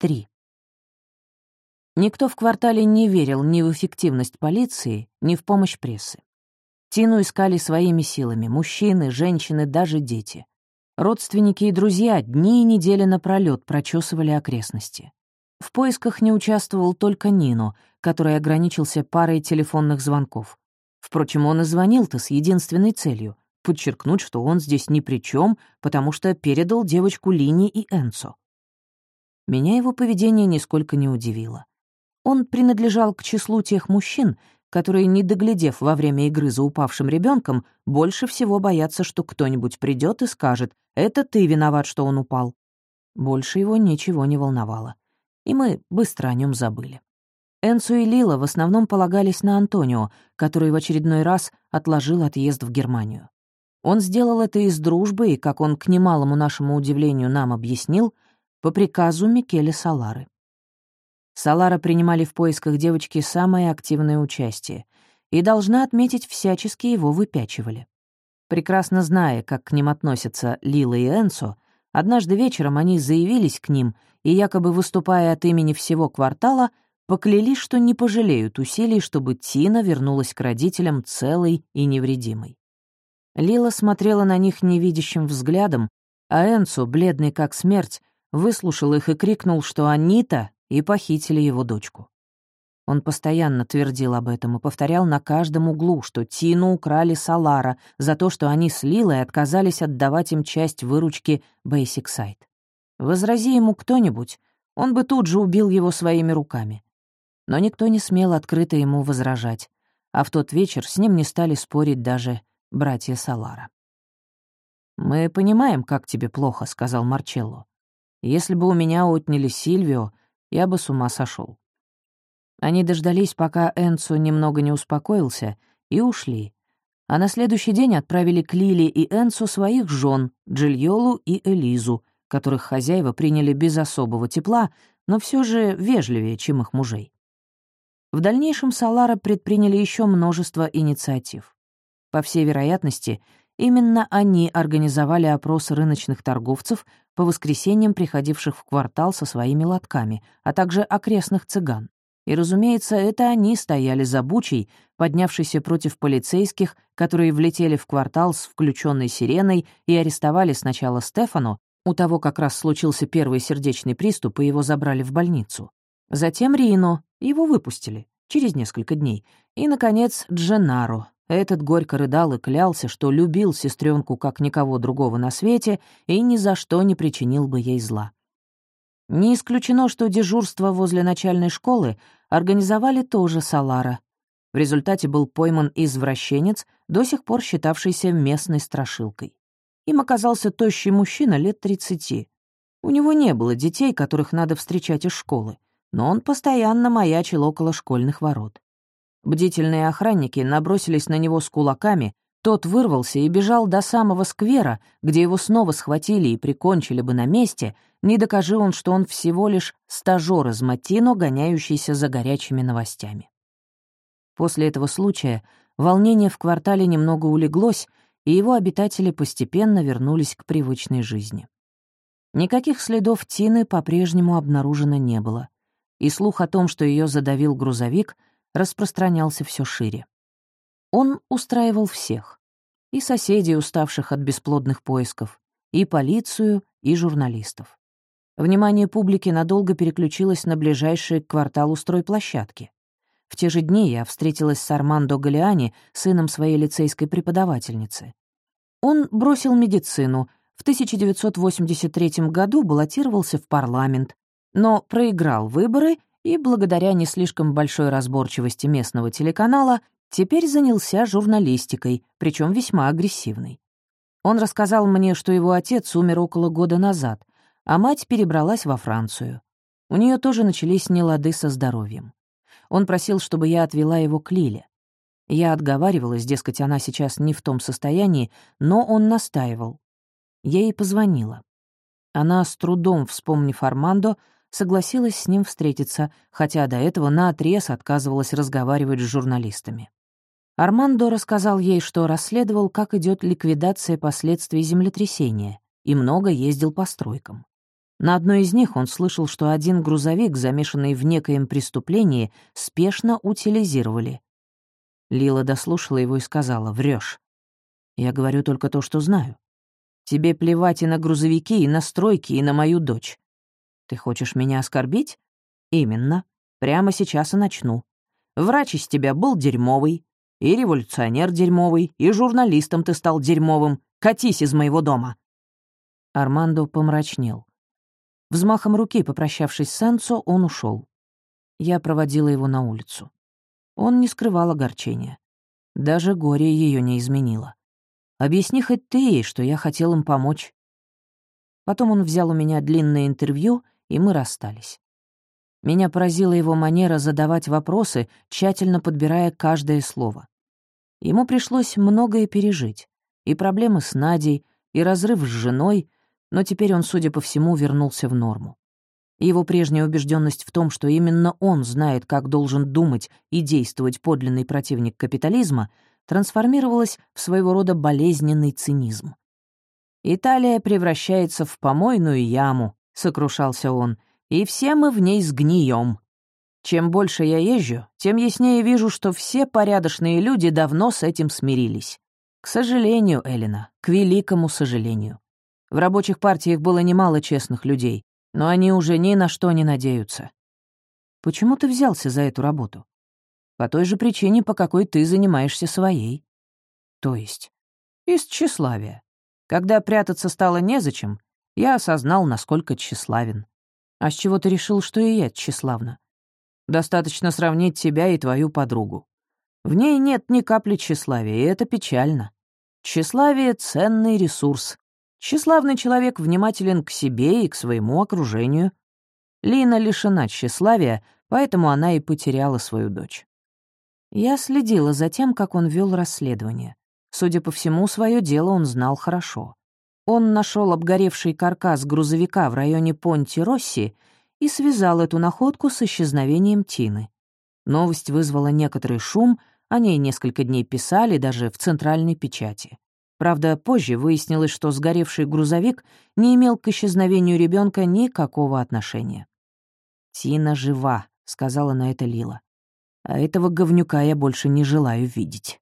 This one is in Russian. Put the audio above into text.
3. Никто в квартале не верил ни в эффективность полиции, ни в помощь прессы. Тину искали своими силами — мужчины, женщины, даже дети. Родственники и друзья дни и недели напролёт прочесывали окрестности. В поисках не участвовал только Нино, который ограничился парой телефонных звонков. Впрочем, он и звонил-то с единственной целью — подчеркнуть, что он здесь ни при чем, потому что передал девочку Лини и Энцо. Меня его поведение нисколько не удивило. Он принадлежал к числу тех мужчин, которые, не доглядев во время игры за упавшим ребенком, больше всего боятся, что кто-нибудь придет и скажет «это ты виноват, что он упал». Больше его ничего не волновало. И мы быстро о нем забыли. Энсу и Лила в основном полагались на Антонио, который в очередной раз отложил отъезд в Германию. Он сделал это из дружбы и, как он к немалому нашему удивлению нам объяснил, по приказу Микеле Салары. Салара принимали в поисках девочки самое активное участие и, должна отметить, всячески его выпячивали. Прекрасно зная, как к ним относятся Лила и Энсо, однажды вечером они заявились к ним и, якобы выступая от имени всего квартала, поклялись, что не пожалеют усилий, чтобы Тина вернулась к родителям целой и невредимой. Лила смотрела на них невидящим взглядом, а Энцо, бледный как смерть, выслушал их и крикнул, что они-то и похитили его дочку. Он постоянно твердил об этом и повторял на каждом углу, что Тину украли Салара за то, что они с Лилой отказались отдавать им часть выручки Basic Site. Возрази ему кто-нибудь, он бы тут же убил его своими руками но никто не смел открыто ему возражать, а в тот вечер с ним не стали спорить даже братья Салара. «Мы понимаем, как тебе плохо», — сказал Марчелло. «Если бы у меня отняли Сильвио, я бы с ума сошел. Они дождались, пока Энцо немного не успокоился, и ушли. А на следующий день отправили к Лили и Энцу своих жен, Джильолу и Элизу, которых хозяева приняли без особого тепла, но все же вежливее, чем их мужей. В дальнейшем Салара предприняли еще множество инициатив. По всей вероятности, именно они организовали опрос рыночных торговцев по воскресеньям, приходивших в квартал со своими лотками, а также окрестных цыган. И, разумеется, это они стояли за бучей, поднявшейся против полицейских, которые влетели в квартал с включенной сиреной и арестовали сначала Стефану, у того как раз случился первый сердечный приступ, и его забрали в больницу. Затем Рино, его выпустили через несколько дней. И, наконец, Дженаро. Этот горько рыдал и клялся, что любил сестренку как никого другого на свете и ни за что не причинил бы ей зла. Не исключено, что дежурство возле начальной школы организовали тоже Салара. В результате был пойман извращенец, до сих пор считавшийся местной страшилкой. Им оказался тощий мужчина лет 30. У него не было детей, которых надо встречать из школы но он постоянно маячил около школьных ворот. Бдительные охранники набросились на него с кулаками, тот вырвался и бежал до самого сквера, где его снова схватили и прикончили бы на месте, не докажи он, что он всего лишь стажёр из Матино, гоняющийся за горячими новостями. После этого случая волнение в квартале немного улеглось, и его обитатели постепенно вернулись к привычной жизни. Никаких следов Тины по-прежнему обнаружено не было и слух о том, что ее задавил грузовик, распространялся все шире. Он устраивал всех. И соседей, уставших от бесплодных поисков, и полицию, и журналистов. Внимание публики надолго переключилось на ближайший к кварталу стройплощадки. В те же дни я встретилась с Армандо Галиани, сыном своей лицейской преподавательницы. Он бросил медицину, в 1983 году баллотировался в парламент, но проиграл выборы и, благодаря не слишком большой разборчивости местного телеканала, теперь занялся журналистикой, причем весьма агрессивной. Он рассказал мне, что его отец умер около года назад, а мать перебралась во Францию. У нее тоже начались нелады со здоровьем. Он просил, чтобы я отвела его к Лиле. Я отговаривалась, дескать, она сейчас не в том состоянии, но он настаивал. Я ей позвонила. Она, с трудом вспомнив Армандо, согласилась с ним встретиться, хотя до этого наотрез отказывалась разговаривать с журналистами. Армандо рассказал ей, что расследовал, как идет ликвидация последствий землетрясения, и много ездил по стройкам. На одной из них он слышал, что один грузовик, замешанный в некоем преступлении, спешно утилизировали. Лила дослушала его и сказала, «Врёшь. Я говорю только то, что знаю. Тебе плевать и на грузовики, и на стройки, и на мою дочь. Ты хочешь меня оскорбить? Именно. Прямо сейчас и начну. Врач из тебя был дерьмовый, и революционер дерьмовый, и журналистом ты стал дерьмовым. Катись из моего дома!» Армандо помрачнел. Взмахом руки, попрощавшись с Энцо, он ушел. Я проводила его на улицу. Он не скрывал огорчения. Даже горе ее не изменило. Объясни хоть ты ей, что я хотел им помочь. Потом он взял у меня длинное интервью, и мы расстались. Меня поразила его манера задавать вопросы, тщательно подбирая каждое слово. Ему пришлось многое пережить. И проблемы с Надей, и разрыв с женой, но теперь он, судя по всему, вернулся в норму. Его прежняя убежденность в том, что именно он знает, как должен думать и действовать подлинный противник капитализма, трансформировалась в своего рода болезненный цинизм. «Италия превращается в помойную яму», — сокрушался он, и все мы в ней сгнием. Чем больше я езжу, тем яснее вижу, что все порядочные люди давно с этим смирились. К сожалению, Элина, к великому сожалению. В рабочих партиях было немало честных людей, но они уже ни на что не надеются. Почему ты взялся за эту работу? По той же причине, по какой ты занимаешься своей. То есть? Из тщеславия. Когда прятаться стало незачем, я осознал, насколько тщеславен. А с чего ты решил, что и я тщеславна? Достаточно сравнить тебя и твою подругу. В ней нет ни капли тщеславия, и это печально. Тщеславие — ценный ресурс. Тщеславный человек внимателен к себе и к своему окружению. Лина лишена тщеславия, поэтому она и потеряла свою дочь. Я следила за тем, как он вел расследование. Судя по всему, свое дело он знал хорошо. Он нашел обгоревший каркас грузовика в районе Понти-Росси и связал эту находку с исчезновением Тины. Новость вызвала некоторый шум, о ней несколько дней писали даже в центральной печати. Правда, позже выяснилось, что сгоревший грузовик не имел к исчезновению ребенка никакого отношения. «Тина жива», — сказала на это Лила. «А этого говнюка я больше не желаю видеть».